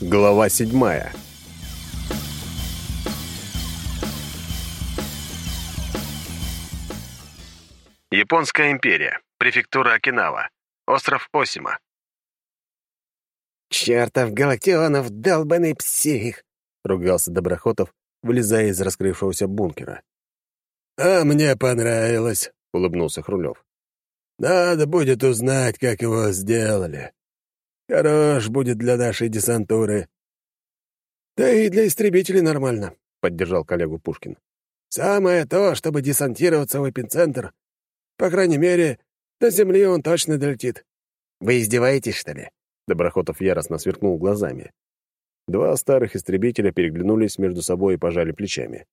Глава седьмая. Японская империя. Префектура Окинава. Остров Осима. «Чертов Галактионов, долбанный псих!» — ругался Доброхотов, вылезая из раскрывшегося бункера. «А мне понравилось», — улыбнулся Хрулев. «Надо будет узнать, как его сделали. Хорош будет для нашей десантуры». «Да и для истребителей нормально», — поддержал коллегу Пушкин. «Самое то, чтобы десантироваться в эпицентр. По крайней мере, до земли он точно долетит». «Вы издеваетесь, что ли?» Доброхотов яростно сверкнул глазами. Два старых истребителя переглянулись между собой и пожали плечами.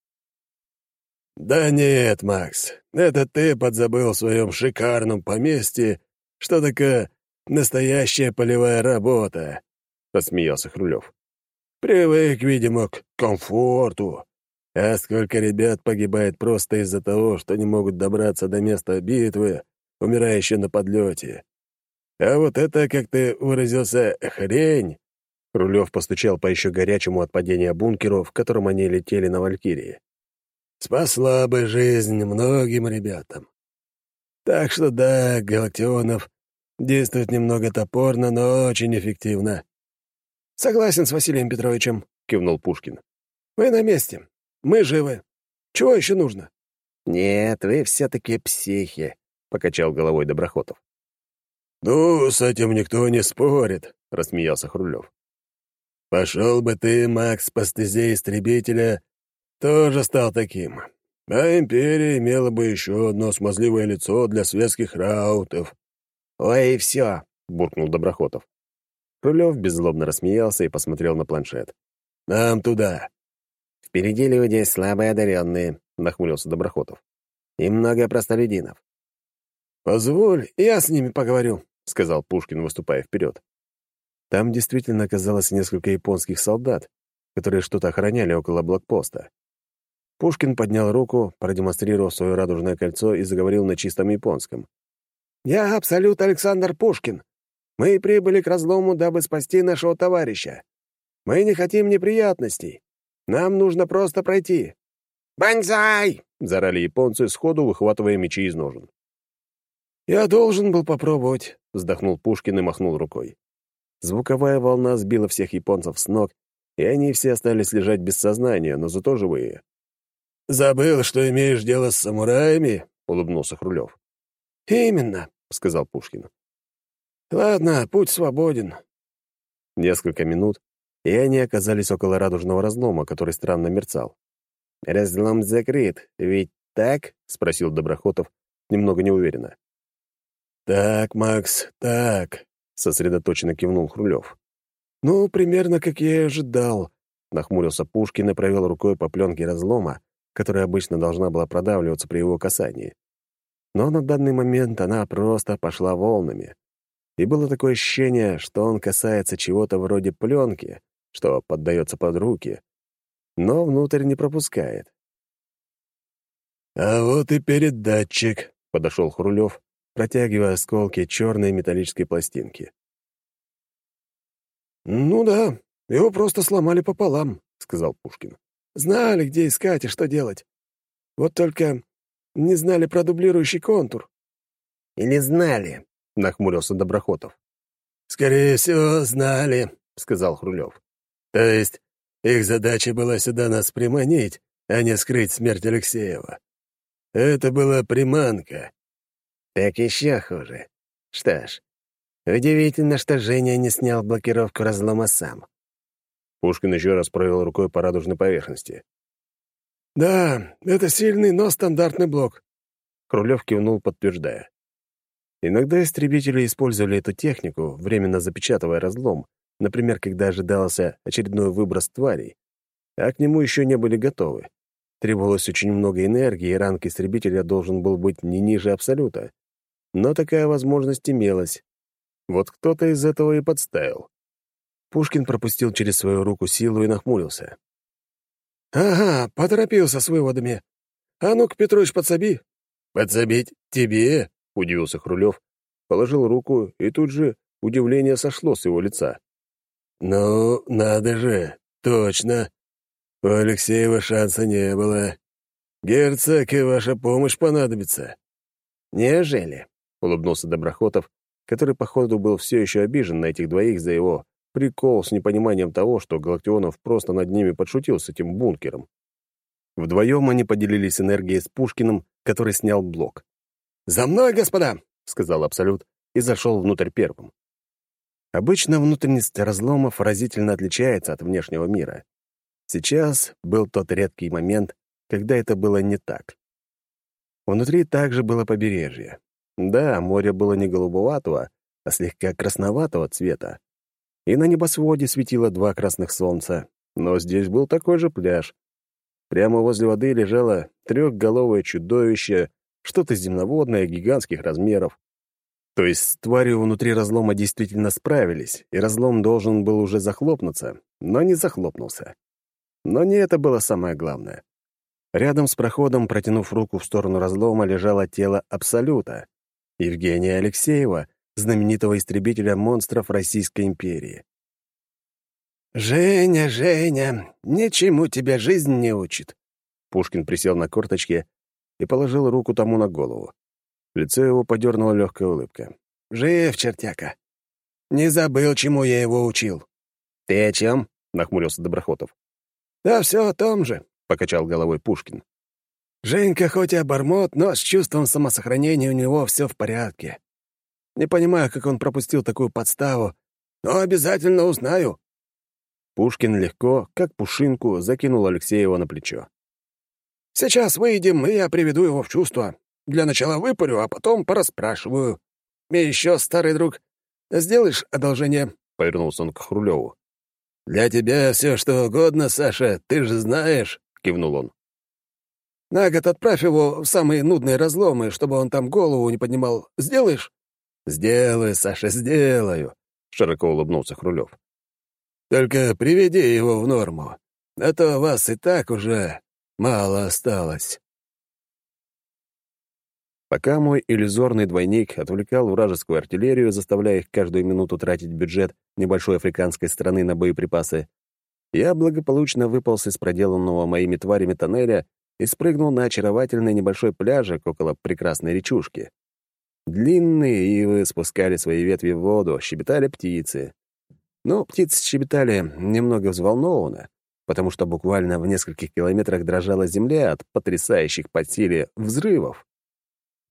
«Да нет, Макс, это ты подзабыл в своем шикарном поместье, что такое настоящая полевая работа», — посмеялся Хрулев. «Привык, видимо, к комфорту. А сколько ребят погибает просто из-за того, что не могут добраться до места битвы, умирая еще на подлете. А вот это, как ты выразился, хрень...» Рулев постучал по еще горячему от падения бункеру, в котором они летели на Валькирии. «Спасла бы жизнь многим ребятам. Так что да, Галактионов действует немного топорно, но очень эффективно». «Согласен с Василием Петровичем», — кивнул Пушкин. «Мы на месте. Мы живы. Чего еще нужно?» «Нет, вы все-таки психи», — покачал головой Доброхотов. «Ну, с этим никто не спорит», — рассмеялся Хрулев. «Пошел бы ты, Макс, по стезе истребителя, тоже стал таким. А империя имела бы еще одно смазливое лицо для светских раутов». «Ой, все», — буркнул Доброхотов. Хрулев беззлобно рассмеялся и посмотрел на планшет. «Нам туда». «Впереди люди слабые одаренные», — нахмурился Доброхотов. «И много простолюдинов». «Позволь, я с ними поговорю», — сказал Пушкин, выступая вперед. Там действительно оказалось несколько японских солдат, которые что-то охраняли около блокпоста. Пушкин поднял руку, продемонстрировав свое радужное кольцо и заговорил на чистом японском. «Я Абсолют Александр Пушкин. Мы прибыли к разлому, дабы спасти нашего товарища. Мы не хотим неприятностей. Нам нужно просто пройти». «Банзай!» — зарали японцы, сходу выхватывая мечи из ножен. «Я должен был попробовать», — вздохнул Пушкин и махнул рукой. Звуковая волна сбила всех японцев с ног, и они все остались лежать без сознания, но зато живые. «Забыл, что имеешь дело с самураями?» — улыбнулся Хрулев. «Именно», — сказал Пушкин. «Ладно, путь свободен». Несколько минут, и они оказались около радужного разлома, который странно мерцал. «Разлом закрыт, ведь так?» — спросил Доброхотов, немного неуверенно. «Так, Макс, так», — сосредоточенно кивнул Хрулев. «Ну, примерно как я и ожидал», — нахмурился Пушкин и провел рукой по пленке разлома, которая обычно должна была продавливаться при его касании. Но на данный момент она просто пошла волнами. И было такое ощущение, что он касается чего-то вроде пленки, что поддается под руки, но внутрь не пропускает. «А вот и передатчик», — подошел Хрулев, протягивая осколки черной металлической пластинки. «Ну да, его просто сломали пополам», — сказал Пушкин. «Знали, где искать и что делать. Вот только не знали про дублирующий контур». «Или знали», — нахмурился Доброхотов. «Скорее всего, знали», — сказал Хрулев. «То есть их задача была сюда нас приманить, а не скрыть смерть Алексеева. Это была приманка, так еще хуже. Что ж, удивительно, что Женя не снял блокировку разлома сам. Пушкин еще раз провел рукой по радужной поверхности. «Да, это сильный, но стандартный блок», — Крулев кивнул, подтверждая. Иногда истребители использовали эту технику, временно запечатывая разлом, например, когда ожидался очередной выброс тварей, а к нему еще не были готовы. Требовалось очень много энергии, и ранг истребителя должен был быть не ниже абсолюта. Но такая возможность имелась. Вот кто-то из этого и подставил. Пушкин пропустил через свою руку силу и нахмурился. «Ага, поторопился с выводами. А ну-ка, Петрович, подсоби». «Подсобить тебе?» — удивился Хрулев. Положил руку, и тут же удивление сошло с его лица. «Ну, надо же, точно. У Алексеева шанса не было. Герцог, и ваша помощь понадобится». «Неужели?» — улыбнулся Доброхотов, который, походу, был все еще обижен на этих двоих за его прикол с непониманием того, что Галактионов просто над ними подшутил с этим бункером. Вдвоем они поделились энергией с Пушкиным, который снял блок. «За мной, господа!» — сказал Абсолют и зашел внутрь первым. Обычно внутренность разломов разительно отличается от внешнего мира. Сейчас был тот редкий момент, когда это было не так. Внутри также было побережье. Да, море было не голубоватого, а слегка красноватого цвета. И на небосводе светило два красных солнца, но здесь был такой же пляж. Прямо возле воды лежало трехголовое чудовище, что-то земноводное гигантских размеров. То есть с тварью внутри разлома действительно справились, и разлом должен был уже захлопнуться, но не захлопнулся. Но не это было самое главное. Рядом с проходом, протянув руку в сторону разлома, лежало тело Абсолюта, Евгения Алексеева, знаменитого истребителя монстров Российской империи. «Женя, Женя, ничему тебя жизнь не учит». Пушкин присел на корточки и положил руку тому на голову. Лицо его подернула легкая улыбка. «Жив, чертяка. Не забыл, чему я его учил». «Ты о чем?» — нахмурился Доброхотов. «Да все о том же», — покачал головой Пушкин. «Женька хоть и обормот, но с чувством самосохранения у него все в порядке. Не понимаю, как он пропустил такую подставу, но обязательно узнаю». Пушкин легко, как пушинку, закинул Алексеева на плечо. «Сейчас выйдем, и я приведу его в чувство. Для начала выпарю, а потом порасспрашиваю. И еще, старый друг, сделаешь одолжение?» — повернулся он к Хрулеву. «Для тебя все что угодно, Саша, ты же знаешь», — кивнул он. «На год отправь его в самые нудные разломы, чтобы он там голову не поднимал. Сделаешь?» «Сделаю, Саша, сделаю», — широко улыбнулся Хрулев. Только приведи его в норму, а то вас и так уже мало осталось». Пока мой иллюзорный двойник отвлекал вражескую артиллерию, заставляя их каждую минуту тратить бюджет небольшой африканской страны на боеприпасы, я благополучно выполз из проделанного моими тварями тоннеля и спрыгнул на очаровательный небольшой пляжик около прекрасной речушки. Длинные ивы спускали свои ветви в воду, щебетали птицы. Но птицы щебетали немного взволнованно, потому что буквально в нескольких километрах дрожала земля от потрясающих по силе взрывов.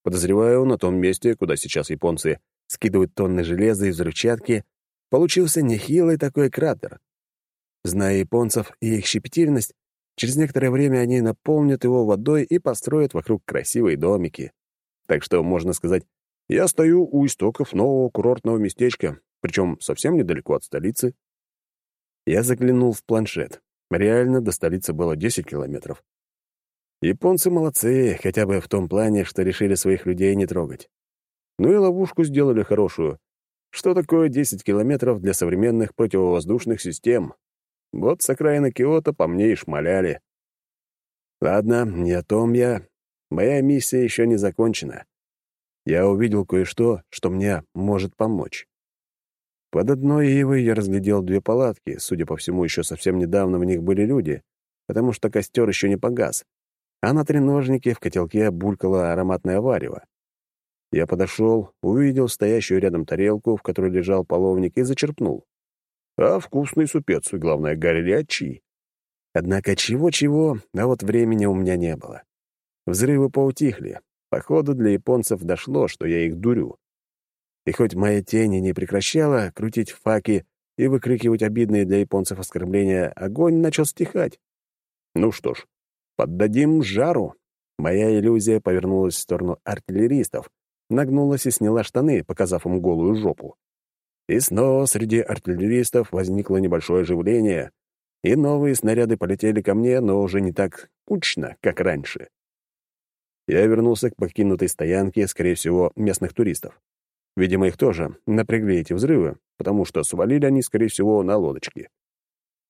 Подозреваю, на том месте, куда сейчас японцы скидывают тонны железа и взрывчатки, получился нехилый такой кратер. Зная японцев и их щепетильность, через некоторое время они наполнят его водой и построят вокруг красивые домики. Так что, можно сказать, я стою у истоков нового курортного местечка, причем совсем недалеко от столицы. Я заглянул в планшет. Реально до столицы было 10 километров. Японцы молодцы, хотя бы в том плане, что решили своих людей не трогать. Ну и ловушку сделали хорошую. Что такое 10 километров для современных противовоздушных систем? Вот с окраины Киото по мне и шмаляли. Ладно, не о том я. Моя миссия еще не закончена. Я увидел кое-что, что мне может помочь. Под одной ивой я разглядел две палатки. Судя по всему, еще совсем недавно в них были люди, потому что костер еще не погас. А на треножнике в котелке булькало ароматное варево. Я подошел, увидел стоящую рядом тарелку, в которой лежал половник, и зачерпнул. А вкусный супец, и, главное, горячий. Однако чего-чего, а вот времени у меня не было. Взрывы поутихли. Походу, для японцев дошло, что я их дурю. И хоть моя тень не прекращала крутить факи и выкрикивать обидные для японцев оскорбления, огонь начал стихать. Ну что ж, поддадим жару. Моя иллюзия повернулась в сторону артиллеристов, нагнулась и сняла штаны, показав им голую жопу. И снова среди артиллеристов возникло небольшое оживление, и новые снаряды полетели ко мне, но уже не так кучно, как раньше. Я вернулся к покинутой стоянке, скорее всего, местных туристов. Видимо, их тоже напрягли эти взрывы, потому что свалили они, скорее всего, на лодочке.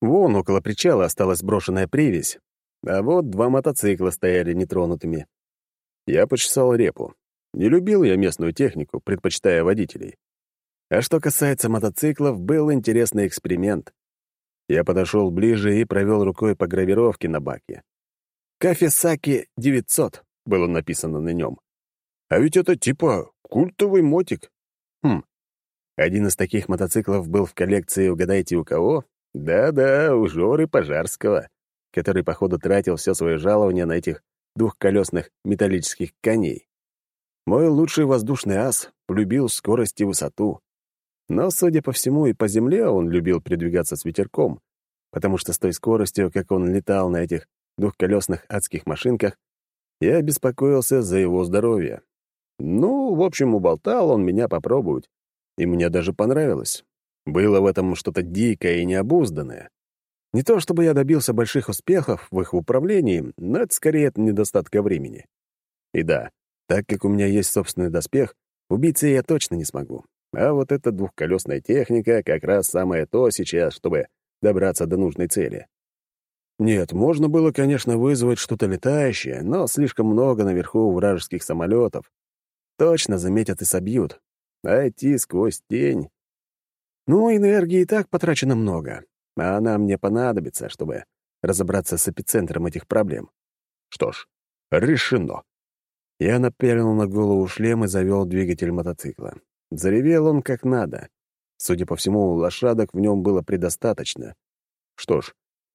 Вон около причала осталась брошенная привязь, а вот два мотоцикла стояли нетронутыми. Я почесал репу. Не любил я местную технику, предпочитая водителей. А что касается мотоциклов, был интересный эксперимент. Я подошел ближе и провел рукой по гравировке на баке. «Кафесаки 900» было написано на нем. А ведь это типа культовый мотик. Хм. Один из таких мотоциклов был в коллекции «Угадайте, у кого?» Да-да, у Жоры Пожарского, который, походу, тратил все свое жалование на этих двухколесных металлических коней. Мой лучший воздушный ас полюбил скорость и высоту. Но, судя по всему, и по земле он любил передвигаться с ветерком, потому что с той скоростью, как он летал на этих двухколесных адских машинках, я беспокоился за его здоровье. Ну, в общем, уболтал он меня попробовать, и мне даже понравилось. Было в этом что-то дикое и необузданное. Не то чтобы я добился больших успехов в их управлении, но это скорее от недостатка времени. И да, так как у меня есть собственный доспех, убийца я точно не смогу. А вот эта двухколесная техника как раз самое то сейчас, чтобы добраться до нужной цели. Нет, можно было, конечно, вызвать что-то летающее, но слишком много наверху вражеских самолетов. Точно заметят и собьют. А идти сквозь тень... Ну, энергии и так потрачено много, а она мне понадобится, чтобы разобраться с эпицентром этих проблем. Что ж, решено. Я напялил на голову шлем и завел двигатель мотоцикла. Заревел он как надо. Судя по всему, лошадок в нем было предостаточно. Что ж,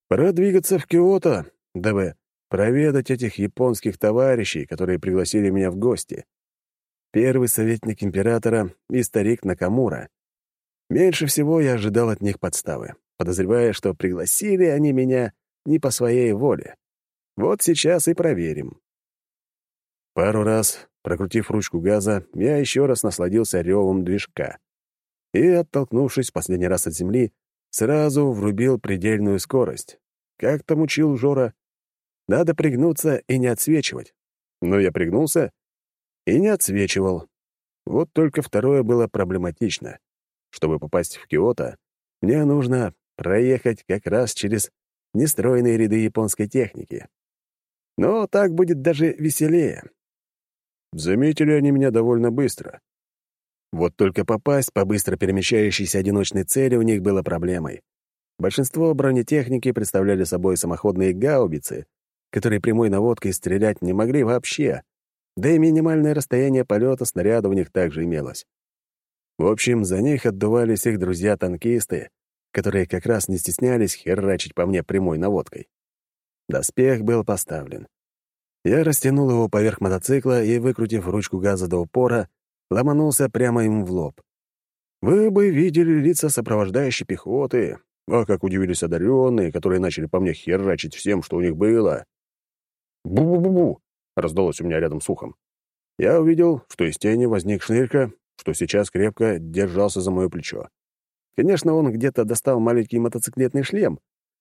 пора двигаться в Киото, дабы проведать этих японских товарищей, которые пригласили меня в гости. Первый советник императора и старик Накамура. Меньше всего я ожидал от них подставы, подозревая, что пригласили они меня не по своей воле. Вот сейчас и проверим. Пару раз, прокрутив ручку газа, я еще раз насладился ревом движка. И, оттолкнувшись последний раз от земли, сразу врубил предельную скорость. Как там учил Жора? Надо пригнуться и не отсвечивать. Но я пригнулся и не отсвечивал. Вот только второе было проблематично. Чтобы попасть в Киото, мне нужно проехать как раз через нестроенные ряды японской техники. Но так будет даже веселее. Заметили они меня довольно быстро. Вот только попасть по быстро перемещающейся одиночной цели у них было проблемой. Большинство бронетехники представляли собой самоходные гаубицы, которые прямой наводкой стрелять не могли вообще, да и минимальное расстояние полета снаряда у них также имелось. В общем, за них отдувались их друзья-танкисты, которые как раз не стеснялись херачить по мне прямой наводкой. Доспех был поставлен. Я растянул его поверх мотоцикла и, выкрутив ручку газа до упора, ломанулся прямо ему в лоб. Вы бы видели лица сопровождающей пехоты, а как удивились одаренные, которые начали по мне херачить всем, что у них было. «Бу-бу-бу-бу!» — раздалось у меня рядом с ухом. Я увидел, что из тени возник шнырька, что сейчас крепко держался за мое плечо. Конечно, он где-то достал маленький мотоциклетный шлем.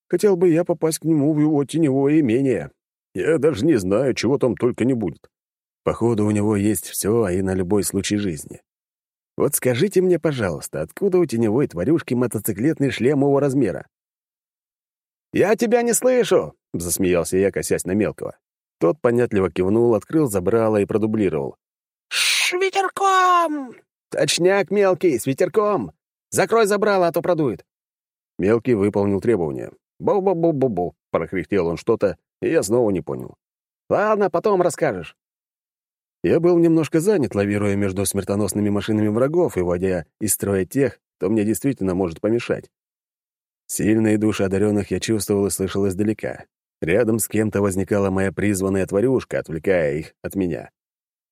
Хотел бы я попасть к нему в его теневое имение. Я даже не знаю, чего там только не будет. Походу, у него есть все, и на любой случай жизни. Вот скажите мне, пожалуйста, откуда у теневой тварюшки мотоциклетный шлем его размера? «Я тебя не слышу!» — засмеялся я, косясь на мелкого. Тот понятливо кивнул, открыл забрало и продублировал. «Ш ветерком!» «Точняк, мелкий, с ветерком! Закрой забрало, а то продует!» Мелкий выполнил требование. «Бу-бу-бу-бу-бу!» — прохрехтел он что-то, и я снова не понял. «Ладно, потом расскажешь». Я был немножко занят, лавируя между смертоносными машинами врагов и вводя из строя тех, кто мне действительно может помешать. Сильные души одаренных я чувствовал и слышал издалека. Рядом с кем-то возникала моя призванная тварюшка, отвлекая их от меня.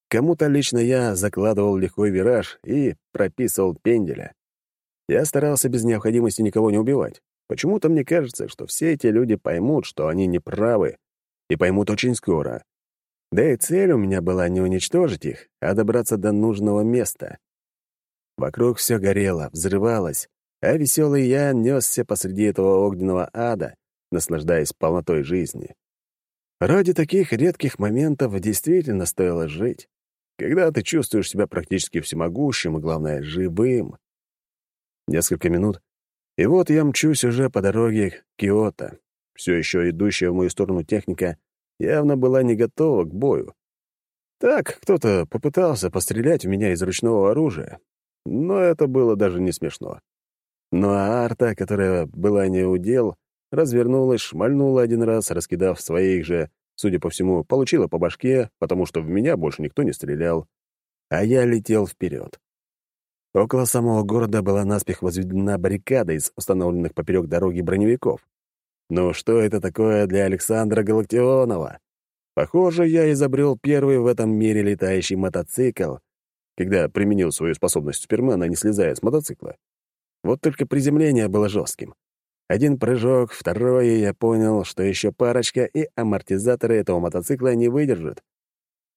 Кому-то лично я закладывал легкой вираж и прописывал пенделя. Я старался без необходимости никого не убивать. Почему-то мне кажется, что все эти люди поймут, что они не правы, и поймут очень скоро. Да и цель у меня была не уничтожить их, а добраться до нужного места. Вокруг все горело, взрывалось, а веселый я несся посреди этого огненного ада, наслаждаясь полнотой жизни. Ради таких редких моментов действительно стоило жить, когда ты чувствуешь себя практически всемогущим и, главное, живым. Несколько минут, и вот я мчусь уже по дороге к Киото. Все еще идущая в мою сторону техника явно была не готова к бою. Так, кто-то попытался пострелять в меня из ручного оружия. но это было даже не смешно. А арта, которая была не удел, развернулась, шмальнула один раз, раскидав своих же, судя по всему, получила по башке, потому что в меня больше никто не стрелял. А я летел вперед. Около самого города была наспех возведена баррикада из установленных поперек дороги броневиков. Ну что это такое для Александра Галактионова? Похоже, я изобрел первый в этом мире летающий мотоцикл, когда применил свою способность Супермена, не слезая с мотоцикла. Вот только приземление было жестким. Один прыжок, второй, и я понял, что еще парочка, и амортизаторы этого мотоцикла не выдержат.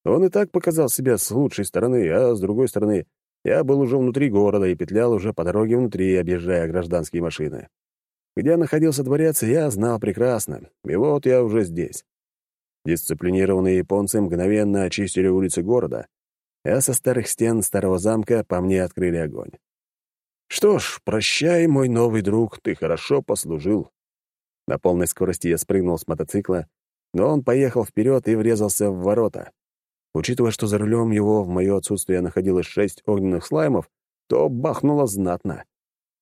Он и так показал себя с лучшей стороны, а с другой стороны, я был уже внутри города и петлял уже по дороге внутри, объезжая гражданские машины. Где находился дворец, я знал прекрасно, и вот я уже здесь. Дисциплинированные японцы мгновенно очистили улицы города, а со старых стен старого замка по мне открыли огонь. Что ж, прощай, мой новый друг, ты хорошо послужил. На полной скорости я спрыгнул с мотоцикла, но он поехал вперед и врезался в ворота. Учитывая, что за рулем его в мое отсутствие находилось шесть огненных слаймов, то бахнуло знатно.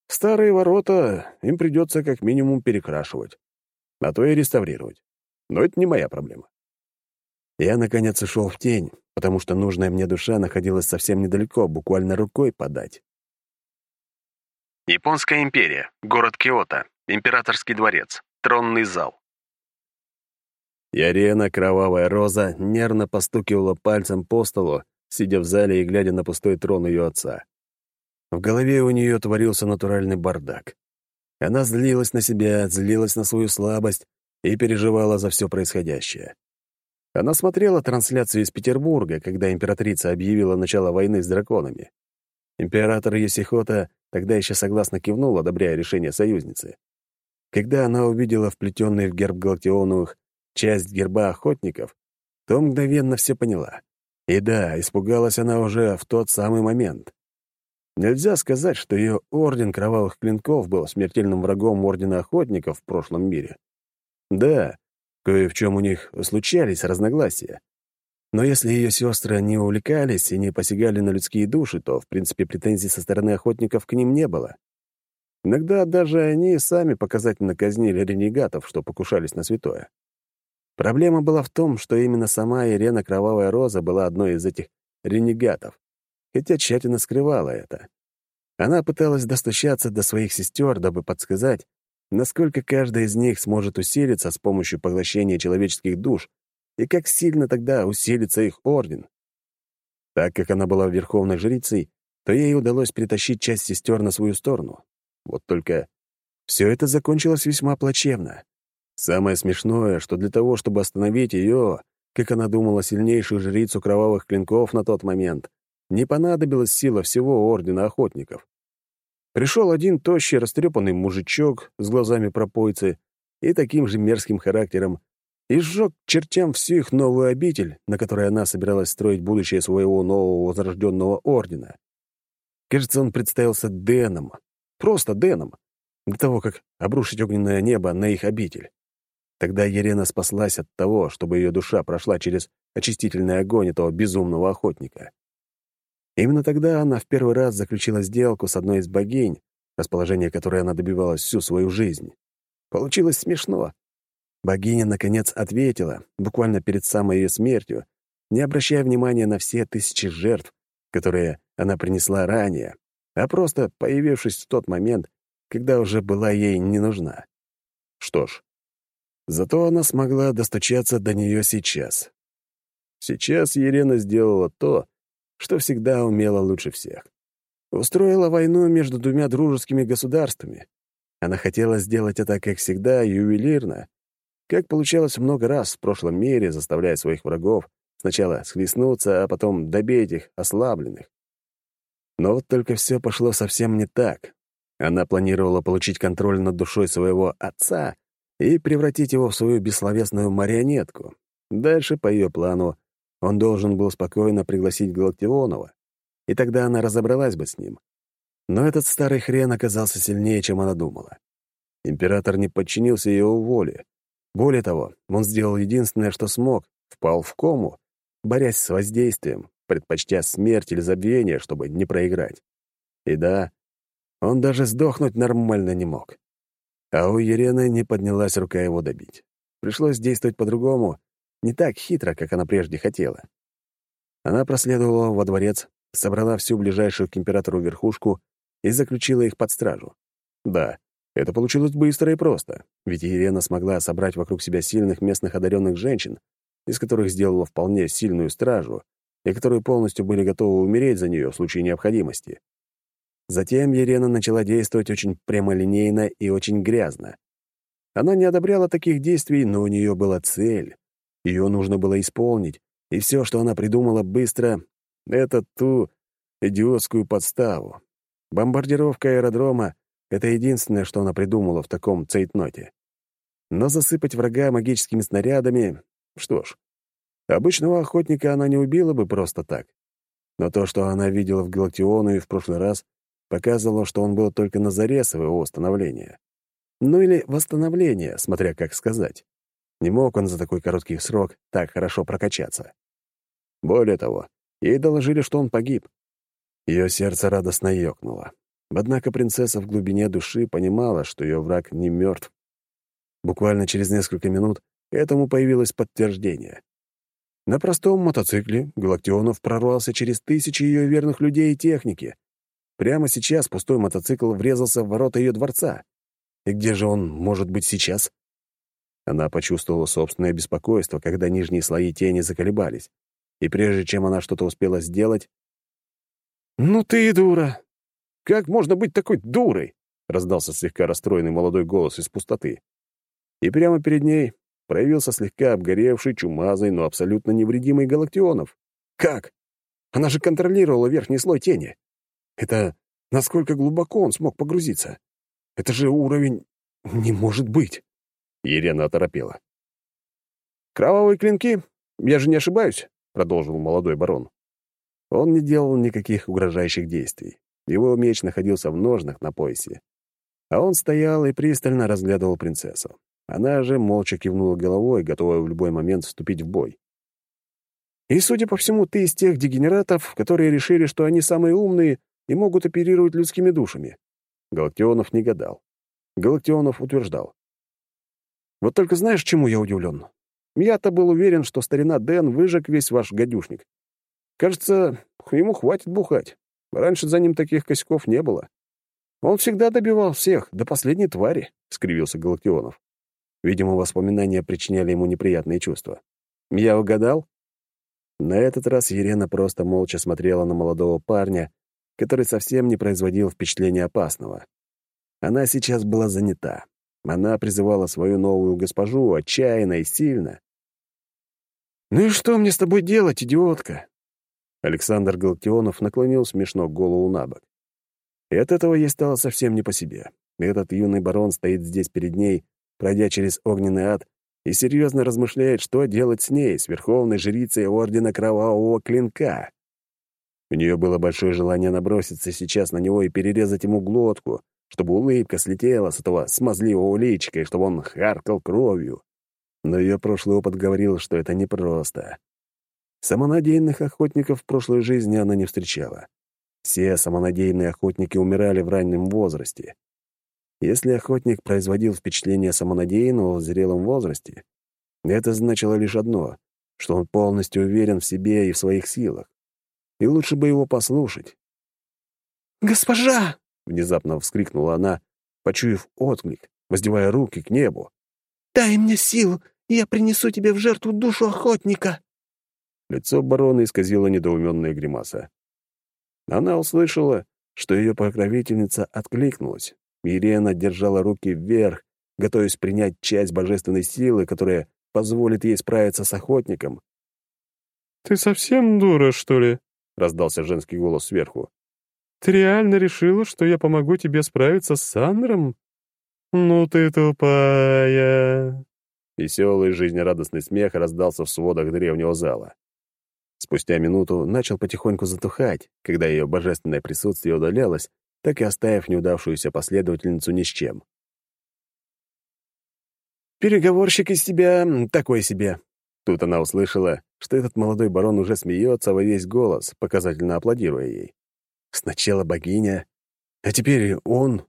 Старые ворота им придется как минимум перекрашивать, а то и реставрировать. Но это не моя проблема. Я, наконец, ушел в тень, потому что нужная мне душа находилась совсем недалеко, буквально рукой подать. Японская империя. Город Киото. Императорский дворец. Тронный зал. Ярена Кровавая Роза нервно постукивала пальцем по столу, сидя в зале и глядя на пустой трон ее отца. В голове у нее творился натуральный бардак. Она злилась на себя, злилась на свою слабость и переживала за все происходящее. Она смотрела трансляцию из Петербурга, когда императрица объявила начало войны с драконами. Император Йосихота тогда еще согласно кивнул, одобряя решение союзницы. Когда она увидела вплетенный в герб Галактионовых часть герба охотников, то мгновенно все поняла. И да, испугалась она уже в тот самый момент. Нельзя сказать, что ее Орден Кровавых Клинков был смертельным врагом Ордена Охотников в прошлом мире. Да, кое в чем у них случались разногласия. Но если ее сестры не увлекались и не посягали на людские души, то, в принципе, претензий со стороны охотников к ним не было. Иногда даже они сами показательно казнили ренегатов, что покушались на святое. Проблема была в том, что именно сама Ирена Кровавая Роза была одной из этих ренегатов, хотя тщательно скрывала это. Она пыталась достучаться до своих сестер, дабы подсказать, насколько каждая из них сможет усилиться с помощью поглощения человеческих душ и как сильно тогда усилится их орден. Так как она была верховной жрицей, то ей удалось перетащить часть сестер на свою сторону. Вот только все это закончилось весьма плачевно. Самое смешное, что для того, чтобы остановить ее, как она думала, сильнейшую жрицу кровавых клинков на тот момент, не понадобилась сила всего Ордена Охотников. Пришел один тощий, растрепанный мужичок с глазами пропойцы и таким же мерзким характером, и сжег чертям всю их новую обитель, на которой она собиралась строить будущее своего нового возрожденного ордена. Кажется, он представился Дэном, просто Дэном, до того, как обрушить огненное небо на их обитель. Тогда Елена спаслась от того, чтобы ее душа прошла через очистительный огонь этого безумного охотника. Именно тогда она в первый раз заключила сделку с одной из богинь, расположение которой она добивалась всю свою жизнь. Получилось смешно. Богиня, наконец, ответила, буквально перед самой ее смертью, не обращая внимания на все тысячи жертв, которые она принесла ранее, а просто появившись в тот момент, когда уже была ей не нужна. Что ж, зато она смогла достучаться до нее сейчас. Сейчас Елена сделала то, что всегда умела лучше всех. Устроила войну между двумя дружескими государствами. Она хотела сделать это, как всегда, ювелирно, как получалось много раз в прошлом мире, заставляя своих врагов сначала схлестнуться, а потом добить их, ослабленных. Но вот только все пошло совсем не так. Она планировала получить контроль над душой своего отца и превратить его в свою бессловесную марионетку. Дальше, по ее плану, он должен был спокойно пригласить Галактионова, и тогда она разобралась бы с ним. Но этот старый хрен оказался сильнее, чем она думала. Император не подчинился ее воле. Более того, он сделал единственное, что смог, впал в кому, борясь с воздействием, предпочтя смерть или забвение, чтобы не проиграть. И да, он даже сдохнуть нормально не мог. А у Ерены не поднялась рука его добить. Пришлось действовать по-другому, не так хитро, как она прежде хотела. Она проследовала во дворец, собрала всю ближайшую к императору верхушку и заключила их под стражу. Да, это получилось быстро и просто, ведь Елена смогла собрать вокруг себя сильных местных одаренных женщин, из которых сделала вполне сильную стражу, и которые полностью были готовы умереть за нее в случае необходимости. Затем Елена начала действовать очень прямолинейно и очень грязно. Она не одобряла таких действий, но у нее была цель. Ее нужно было исполнить, и все, что она придумала быстро, — это ту идиотскую подставу. Бомбардировка аэродрома — это единственное, что она придумала в таком цейтноте. Но засыпать врага магическими снарядами... Что ж, обычного охотника она не убила бы просто так. Но то, что она видела в Галактиону и в прошлый раз, показывало, что он был только на заре своего становления. Ну или восстановления, смотря как сказать. Не мог он за такой короткий срок так хорошо прокачаться. Более того, ей доложили, что он погиб. Ее сердце радостно ёкнуло. Однако принцесса в глубине души понимала, что ее враг не мертв. Буквально через несколько минут этому появилось подтверждение. На простом мотоцикле Галактионов прорвался через тысячи ее верных людей и техники. Прямо сейчас пустой мотоцикл врезался в ворота ее дворца. И где же он может быть сейчас? Она почувствовала собственное беспокойство, когда нижние слои тени заколебались. И прежде чем она что-то успела сделать... «Ну ты и дура! Как можно быть такой дурой?» — раздался слегка расстроенный молодой голос из пустоты. И прямо перед ней проявился слегка обгоревший, чумазый, но абсолютно невредимый Галактионов. «Как? Она же контролировала верхний слой тени. Это насколько глубоко он смог погрузиться? Это же уровень... Не может быть!» Елена оторопела. «Кровавые клинки? Я же не ошибаюсь?» — продолжил молодой барон. Он не делал никаких угрожающих действий. Его меч находился в ножнах на поясе. А он стоял и пристально разглядывал принцессу. Она же молча кивнула головой, готовая в любой момент вступить в бой. «И, судя по всему, ты из тех дегенератов, которые решили, что они самые умные и могут оперировать людскими душами». Галактионов не гадал. Галактионов утверждал. Вот только знаешь, чему я удивлен? Я-то был уверен, что старина Дэн выжег весь ваш гадюшник. Кажется, ему хватит бухать. Раньше за ним таких косяков не было. Он всегда добивал всех, до последней твари, — скривился Галактионов. Видимо, воспоминания причиняли ему неприятные чувства. Я угадал? На этот раз Елена просто молча смотрела на молодого парня, который совсем не производил впечатления опасного. Она сейчас была занята. Она призывала свою новую госпожу отчаянно и сильно. «Ну и что мне с тобой делать, идиотка?» Александр Галактионов наклонил смешно голову на бок. И от этого ей стало совсем не по себе. Этот юный барон стоит здесь перед ней, пройдя через огненный ад, и серьезно размышляет, что делать с ней, с верховной жрицей Ордена Кровавого Клинка. У нее было большое желание наброситься сейчас на него и перерезать ему глотку, чтобы улыбка слетела с этого смазливого личика и чтобы он харкал кровью. Но ее прошлый опыт говорил, что это непросто. Самонадеянных охотников в прошлой жизни она не встречала. Все самонадеянные охотники умирали в раннем возрасте. Если охотник производил впечатление самонадеянного в зрелом возрасте, это значило лишь одно, что он полностью уверен в себе и в своих силах. И лучше бы его послушать. «Госпожа!» Внезапно вскрикнула она, почуяв отклик, воздевая руки к небу. «Дай мне сил, и я принесу тебе в жертву душу охотника!» Лицо барона исказило недоуменная гримаса. Она услышала, что ее покровительница откликнулась. Ирена держала руки вверх, готовясь принять часть божественной силы, которая позволит ей справиться с охотником. «Ты совсем дура, что ли?» — раздался женский голос сверху. Ты реально решила, что я помогу тебе справиться с Сандром? Ну ты тупая!» Веселый жизнерадостный смех раздался в сводах древнего зала. Спустя минуту начал потихоньку затухать, когда ее божественное присутствие удалялось, так и оставив неудавшуюся последовательницу ни с чем. «Переговорщик из тебя такой себе». Тут она услышала, что этот молодой барон уже смеется во весь голос, показательно аплодируя ей. Сначала богиня, А теперь он...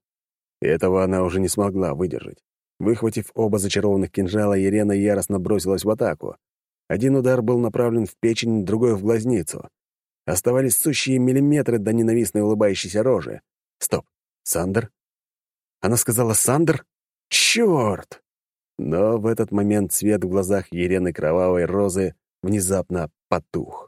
Этого она уже не смогла выдержать. Выхватив оба зачарованных кинжала, Елена яростно бросилась в атаку. Один удар был направлен в печень, другой — в глазницу. Оставались сущие миллиметры до ненавистной улыбающейся рожи. Стоп. Сандер? Она сказала «Сандер»? Чёрт! Но в этот момент цвет в глазах Ерены Кровавой Розы внезапно потух.